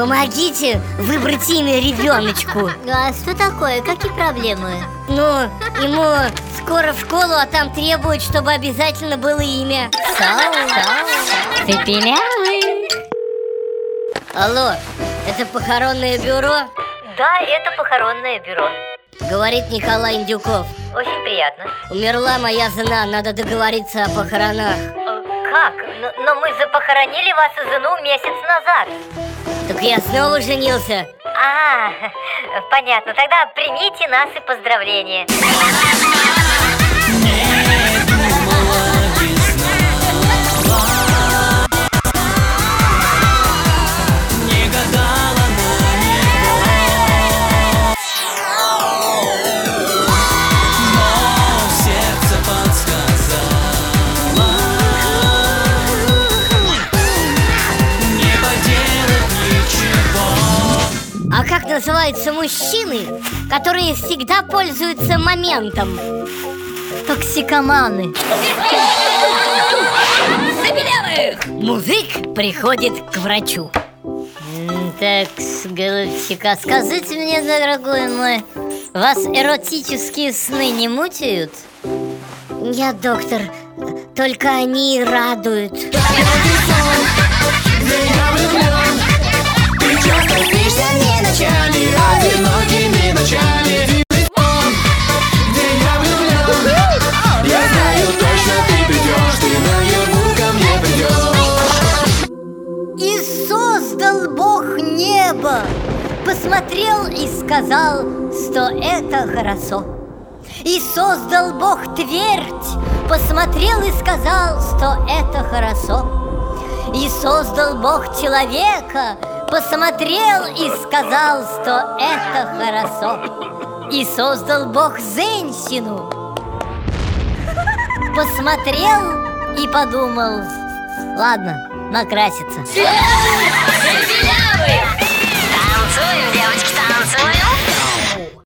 Помогите выбрать имя ребеночку А что такое? Какие проблемы? Ну, ему скоро в школу, а там требуют, чтобы обязательно было имя Цепелявый Алло, это похоронное бюро? Да, это похоронное бюро. Говорит Николай Индюков Очень приятно. Умерла моя жена, надо договориться о похоронах Э, Как? Но, но мы же похоронили вашу жену месяц назад. Так я снова женился А, понятно. Тогда примите наши поздравления. А как называются мужчины, которые всегда пользуются моментом? Токсикоманы Музык приходит к врачу Так, голубчик, а скажите мне, дорогой мой Вас эротические сны не мучают? Нет, доктор, только они радуют небо Посмотрел и сказал, что это хорошо. И создал Бог твердь Посмотрел и сказал, что это хорошо. И создал Бог человека Посмотрел и сказал, что это хорошо. И создал Бог женщину Посмотрел и подумал Ладно, накраситься